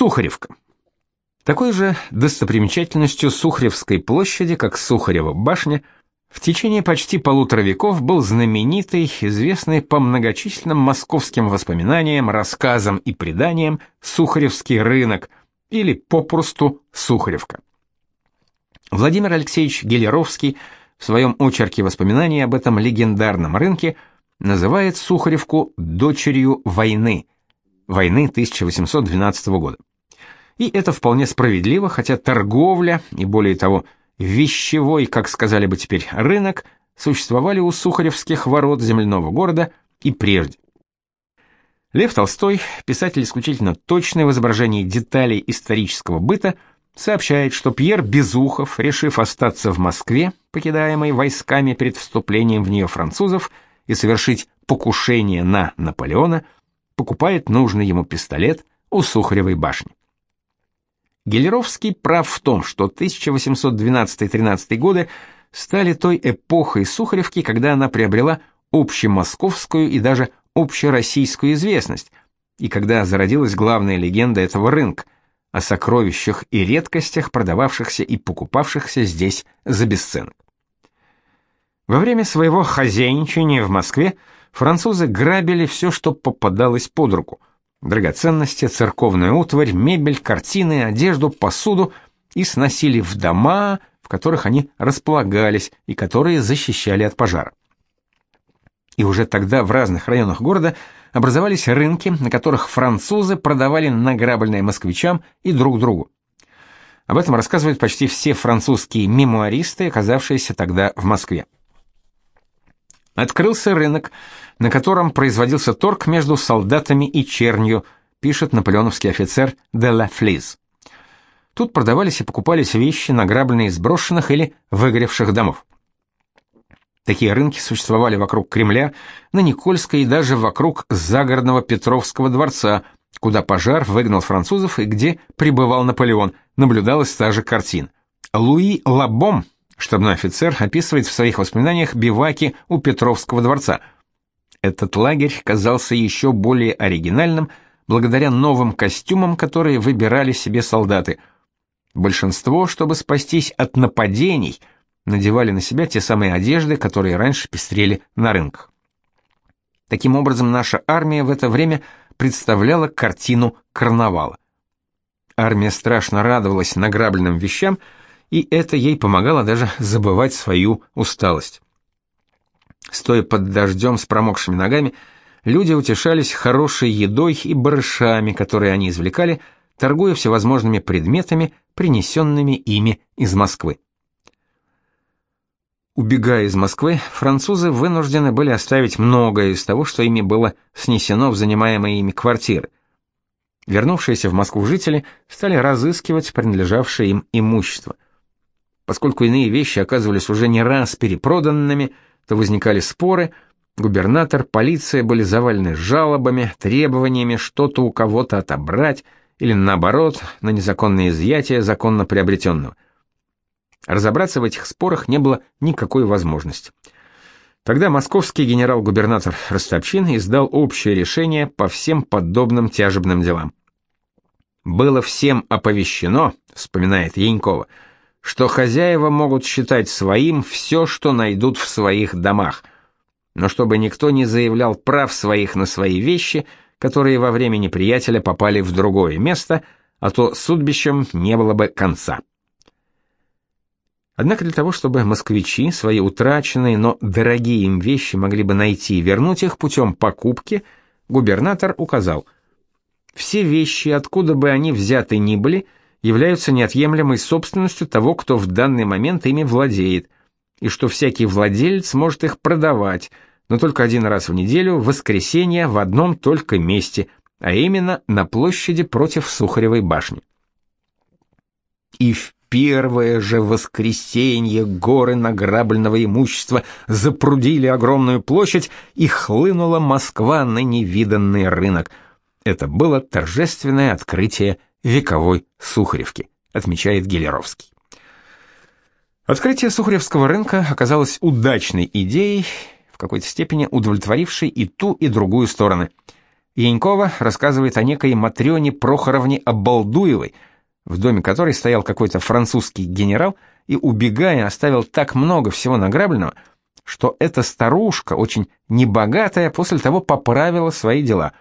Сухаревка. Такой же достопримечательностью Сухаревской площади, как Сухарева башня, в течение почти полутора веков был знаменитый, известный по многочисленным московским воспоминаниям, рассказам и преданиям Сухаревский рынок или попросту Сухаревка. Владимир Алексеевич Гелеровский в своем очерке воспоминаний об этом легендарном рынке называет Сухаревку дочерью войны, войны 1812 года. И это вполне справедливо, хотя торговля и более того, вещевой, как сказали бы теперь, рынок существовали у Сухаревских ворот земляного города и прежде. Лев Толстой, писатель исключительно точный в изображении деталей исторического быта, сообщает, что Пьер Безухов, решив остаться в Москве, покидаемой войсками перед вступлением в нее французов, и совершить покушение на Наполеона, покупает нужный ему пистолет у Сухаревой башни. Гелеровский прав в том, что 1812-13 годы стали той эпохой Сухаревки, когда она приобрела общемосковскую и даже общероссийскую известность, и когда зародилась главная легенда этого рынка о сокровищах и редкостях, продававшихся и покупавшихся здесь за бесценок. Во время своего хозяйничания в Москве французы грабили все, что попадалось под руку – драгоценности, церковную утварь, мебель, картины, одежду, посуду и сносили в дома, в которых они располагались и которые защищали от пожара. И уже тогда в разных районах города образовались рынки, на которых французы продавали награбленное москвичам и друг другу. Об этом рассказывают почти все французские мемуаристы, оказавшиеся тогда в Москве. Открылся рынок, на котором производился торг между солдатами и чернью, пишет наполеоновский офицер де ла Флиз. Тут продавались и покупались вещи, награбленные из брошенных или выгоревших домов. Такие рынки существовали вокруг Кремля, на Никольской и даже вокруг загородного Петровского дворца, куда пожар выгнал французов и где пребывал Наполеон, наблюдалась та же картина. Луи Лабом, штабной офицер, описывает в своих воспоминаниях биваки у Петровского дворца – этот лагерь казался еще более оригинальным благодаря новым костюмам, которые выбирали себе солдаты. Большинство, чтобы спастись от нападений, надевали на себя те самые одежды, которые раньше пестрели на рынках. Таким образом, наша армия в это время представляла картину карнавала. Армия страшно радовалась награбленным вещам, и это ей помогало даже забывать свою усталость. Стоя под дождем с промокшими ногами, люди утешались хорошей едой и барышами, которые они извлекали, торгуя всевозможными предметами, принесенными ими из Москвы. Убегая из Москвы, французы вынуждены были оставить многое из того, что ими было снесено в занимаемые ими квартиры. Вернувшиеся в Москву жители стали разыскивать принадлежавшее им имущество. Поскольку иные вещи оказывались уже не раз перепроданными, то возникали споры, губернатор, полиция были завалены жалобами, требованиями что-то у кого-то отобрать или наоборот, на незаконное изъятие законно приобретенного. Разобраться в этих спорах не было никакой возможности. Тогда московский генерал-губернатор Ростопчин издал общее решение по всем подобным тяжебным делам. «Было всем оповещено», — вспоминает Янькова, — что хозяева могут считать своим все, что найдут в своих домах, но чтобы никто не заявлял прав своих на свои вещи, которые во время неприятеля попали в другое место, а то судьбищем не было бы конца. Однако для того, чтобы москвичи свои утраченные, но дорогие им вещи могли бы найти и вернуть их путем покупки, губернатор указал: все вещи, откуда бы они взяты ни были, — являются неотъемлемой собственностью того, кто в данный момент ими владеет, и что всякий владелец может их продавать, но только один раз в неделю, в воскресенье, в одном только месте, а именно на площади против Сухаревой башни. И в первое же воскресенье горы награбленного имущества запрудили огромную площадь, и хлынула Москва на невиданный рынок. Это было торжественное открытие вековой Сухаревки, отмечает Гелеровский. Открытие Сухаревского рынка оказалось удачной идеей, в какой-то степени удовлетворившей и ту, и другую стороны. Янькова рассказывает о некой Матрёне Прохоровне Обалдуевой, в доме которой стоял какой-то французский генерал и, убегая, оставил так много всего награбленного, что эта старушка, очень небогатая, после того поправила свои дела.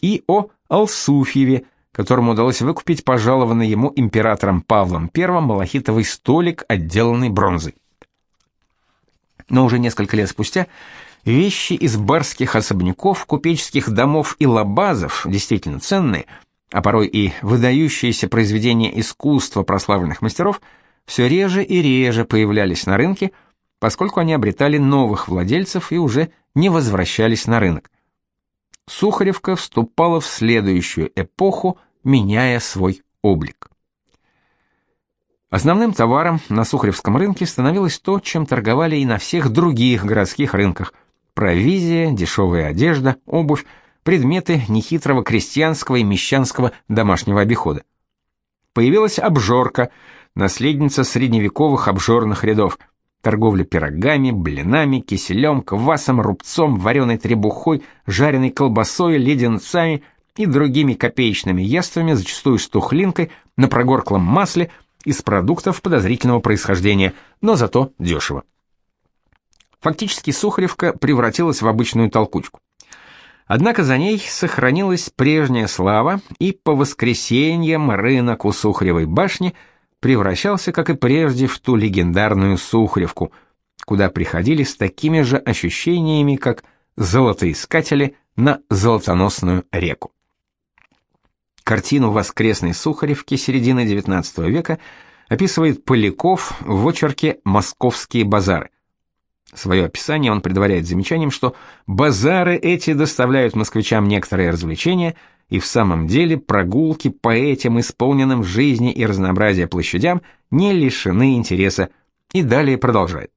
И о Алсуфьеве, которому удалось выкупить пожалованный ему императором Павлом I малахитовый столик, отделанный бронзой. Но уже несколько лет спустя вещи из барских особняков, купеческих домов и лабазов, действительно ценные, а порой и выдающиеся произведения искусства прославленных мастеров, все реже и реже появлялись на рынке, поскольку они обретали новых владельцев и уже не возвращались на рынок. Сухаревка вступала в следующую эпоху, меняя свой облик. Основным товаром на Сухаревском рынке становилось то, чем торговали и на всех других городских рынках: провизия, дешевая одежда, обувь, предметы нехитрого крестьянского и мещанского домашнего обихода. Появилась обжорка, наследница средневековых обжорных рядов – Торговля пирогами, блинами, киселем, квасом, рубцом, вареной требухой, жареной колбасой, леденцами и другими копеечными яствами, зачастую с тухлинкой, на прогорклом масле, из продуктов подозрительного происхождения, но зато дешево. Фактически Сухаревка превратилась в обычную толкучку. Однако за ней сохранилась прежняя слава, и по воскресеньям рынок у Сухаревой башни – превращался, как и прежде, в ту легендарную Сухаревку, куда приходили с такими же ощущениями, как золотоискатели на золотоносную реку. Картину воскресной Сухаревки середины XIX века описывает Поляков в очерке «Московские базары». Свое описание он предваряет замечанием, что базары эти доставляют москвичам некоторые развлечения – и в самом деле прогулки по этим исполненным жизни и разнообразия площадям не лишены интереса. И далее продолжает.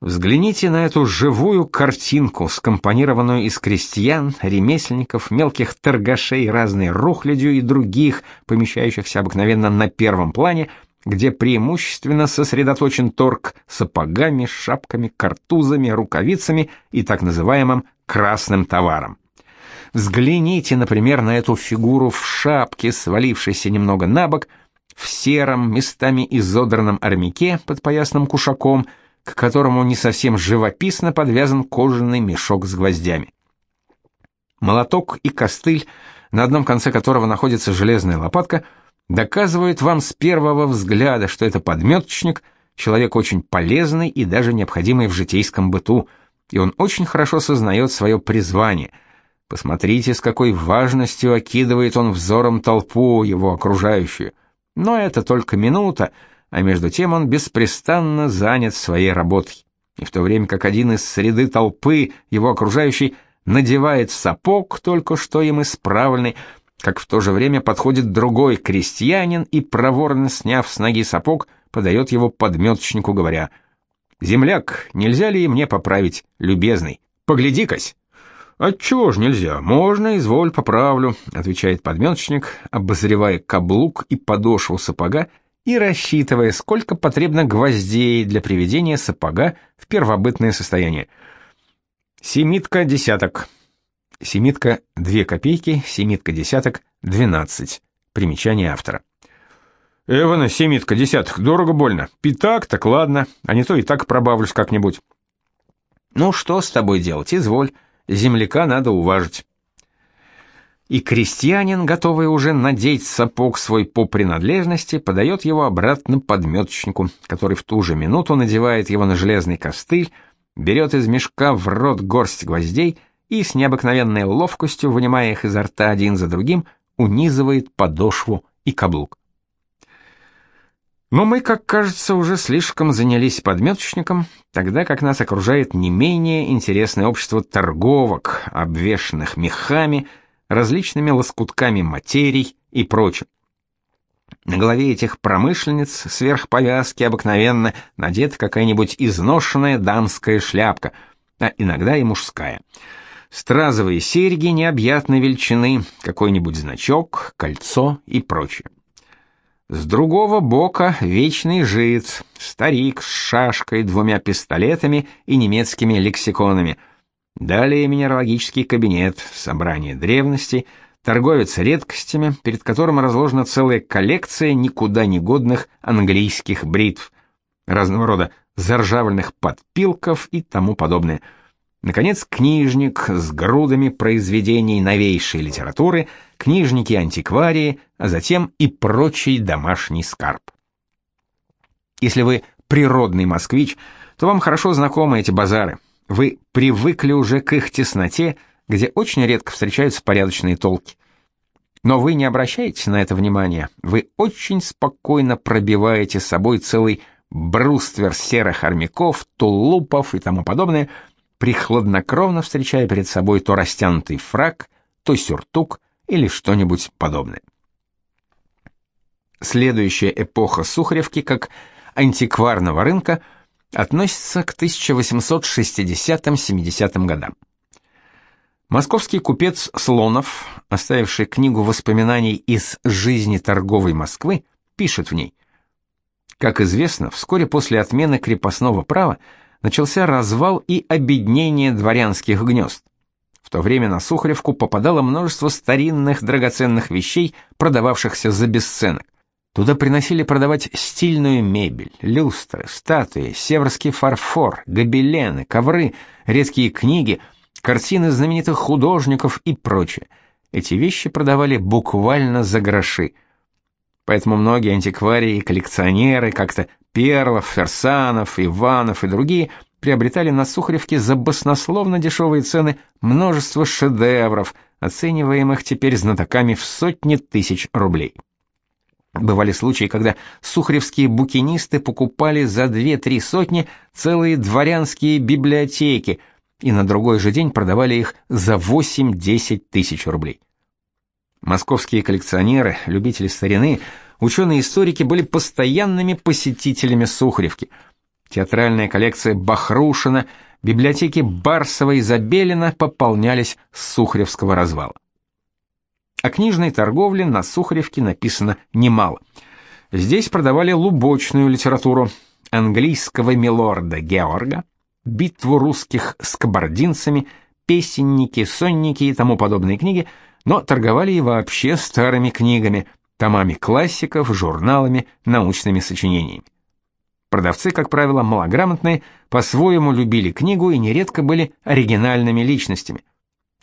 Взгляните на эту живую картинку, скомпонированную из крестьян, ремесленников, мелких торгашей разной рухлядью и других, помещающихся обыкновенно на первом плане, где преимущественно сосредоточен торг сапогами, шапками, картузами, рукавицами и так называемым красным товаром. Взгляните, например, на эту фигуру в шапке, свалившейся немного на бок, в сером, местами изодранном армяке под поясным кушаком, к которому не совсем живописно подвязан кожаный мешок с гвоздями. Молоток и костыль, на одном конце которого находится железная лопатка, доказывают вам с первого взгляда, что это подметочник, человек очень полезный и даже необходимый в житейском быту, и он очень хорошо сознает свое призвание — Посмотрите, с какой важностью окидывает он взором толпу его окружающую. Но это только минута, а между тем он беспрестанно занят своей работой. И в то время как один из среды толпы, его окружающий, надевает сапог, только что им исправленный, как в то же время подходит другой крестьянин и, проворно сняв с ноги сапог, подает его подметочнику, говоря, «Земляк, нельзя ли мне поправить, любезный? Погляди-кась!» «Отчего ж нельзя? Можно, изволь, поправлю», — отвечает подметочник, обозревая каблук и подошву сапога и рассчитывая, сколько потребно гвоздей для приведения сапога в первобытное состояние. Семитка десяток. Семитка две копейки, семитка десяток двенадцать. Примечание автора. Эвана, семитка десяток, дорого больно. Пятак, так ладно, а не то и так пробавлюсь как-нибудь. Ну что с тобой делать, изволь земляка надо уважить. И крестьянин, готовый уже надеть сапог свой по принадлежности, подает его обратно подметочнику, который в ту же минуту надевает его на железный костыль, берет из мешка в рот горсть гвоздей и с необыкновенной ловкостью, вынимая их изо рта один за другим, унизывает подошву и каблук. Но мы, как кажется, уже слишком занялись подметочником, тогда как нас окружает не менее интересное общество торговок, обвешанных мехами, различными лоскутками материй и прочим. На голове этих промышленниц сверх повязки обыкновенно надета какая-нибудь изношенная дамская шляпка, а иногда и мужская. Стразовые серьги необъятной величины, какой-нибудь значок, кольцо и прочее. С другого бока вечный жид, старик с шашкой, двумя пистолетами и немецкими лексиконами. Далее минералогический кабинет, собрание древностей, торговец редкостями, перед которым разложена целая коллекция никуда не годных английских бритв, разного рода заржавленных подпилков и тому подобное. Наконец, книжник с грудами произведений новейшей литературы, книжники-антикварии, а затем и прочий домашний скарб. Если вы природный москвич, то вам хорошо знакомы эти базары. Вы привыкли уже к их тесноте, где очень редко встречаются порядочные толки. Но вы не обращаете на это внимания. Вы очень спокойно пробиваете с собой целый бруствер серых армяков, тулупов и тому подобное, прихладнокровно встречая перед собой то растянутый фрак, то сюртук или что-нибудь подобное. Следующая эпоха Сухаревки как антикварного рынка относится к 1860-70 годам. Московский купец Слонов, оставивший книгу воспоминаний из жизни торговой Москвы, пишет в ней: Как известно, вскоре после отмены крепостного права начался развал и обеднение дворянских гнезд. В то время на Сухаревку попадало множество старинных драгоценных вещей, продававшихся за бесценок. Туда приносили продавать стильную мебель, люстры, статуи, северский фарфор, гобелены, ковры, редкие книги, картины знаменитых художников и прочее. Эти вещи продавали буквально за гроши. Поэтому многие антикварии и коллекционеры, как-то Перлов, Ферсанов, Иванов и другие, приобретали на Сухаревке за баснословно дешевые цены множество шедевров, оцениваемых теперь знатоками в сотни тысяч рублей. Бывали случаи, когда сухаревские букинисты покупали за две-три сотни целые дворянские библиотеки и на другой же день продавали их за 8-10 тысяч рублей. Московские коллекционеры, любители старины, ученые-историки были постоянными посетителями Сухаревки. Театральная коллекция Бахрушина, библиотеки Барсова и Забелина пополнялись с Сухаревского развала. О книжной торговле на Сухаревке написано немало. Здесь продавали лубочную литературу, английского милорда Георга, битву русских с кабардинцами, песенники, сонники и тому подобные книги, но торговали и вообще старыми книгами, томами классиков, журналами, научными сочинениями. Продавцы, как правило, малограмотные, по-своему любили книгу и нередко были оригинальными личностями.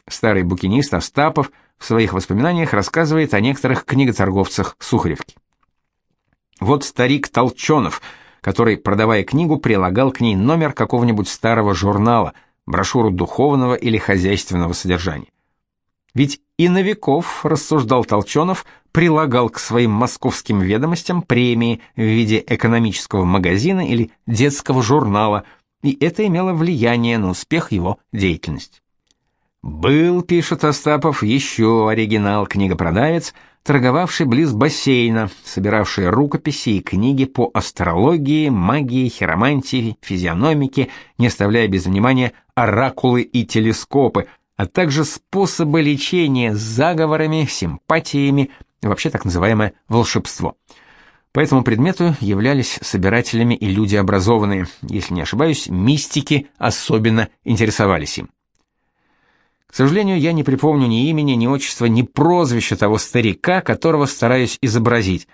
Старый букинист Остапов – в своих воспоминаниях рассказывает о некоторых книготорговцах Сухаревки. Вот старик Толчонов, который, продавая книгу, прилагал к ней номер какого-нибудь старого журнала, брошюру духовного или хозяйственного содержания. Ведь и Новиков, рассуждал Толчонов, прилагал к своим московским ведомостям премии в виде экономического магазина или детского журнала, и это имело влияние на успех его деятельности. Был, пишет Остапов, еще оригинал-книгопродавец, торговавший близ бассейна, собиравший рукописи и книги по астрологии, магии, хиромантии, физиономике, не оставляя без внимания оракулы и телескопы, а также способы лечения заговорами, симпатиями, вообще так называемое волшебство. По этому предмету являлись собирателями и люди образованные, если не ошибаюсь, мистики особенно интересовались им. К сожалению, я не припомню ни имени, ни отчества, ни прозвища того старика, которого стараюсь изобразить.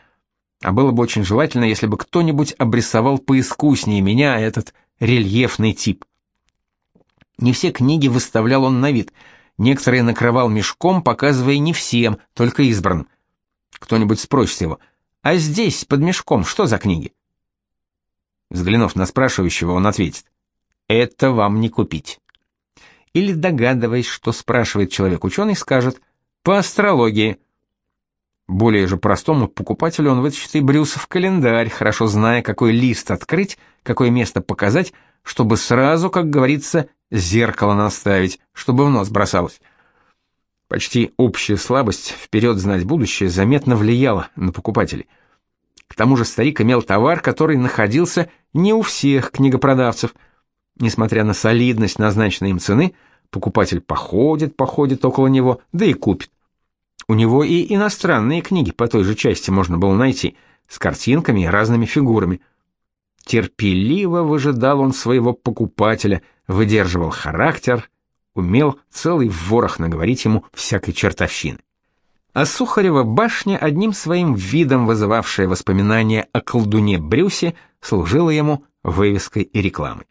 А было бы очень желательно, если бы кто-нибудь обрисовал поискуснее меня этот рельефный тип. Не все книги выставлял он на вид. Некоторые накрывал мешком, показывая не всем, только избранным. Кто-нибудь спросит его: "А здесь под мешком что за книги?" Взглянув на спрашивающего, он ответит: "Это вам не купить" или догадываясь, что спрашивает человек-ученый, скажет «по астрологии». Более же простому покупателю он вытащит и Брюсов календарь, хорошо зная, какой лист открыть, какое место показать, чтобы сразу, как говорится, зеркало наставить, чтобы в нос бросалось. Почти общая слабость вперед знать будущее заметно влияла на покупателей. К тому же старик имел товар, который находился не у всех книгопродавцев – Несмотря на солидность назначенной им цены, покупатель походит, походит около него, да и купит. У него и иностранные книги по той же части можно было найти, с картинками и разными фигурами. Терпеливо выжидал он своего покупателя, выдерживал характер, умел целый ворох наговорить ему всякой чертовщины. А Сухарева башня, одним своим видом вызывавшая воспоминания о колдуне Брюсе, служила ему вывеской и рекламой.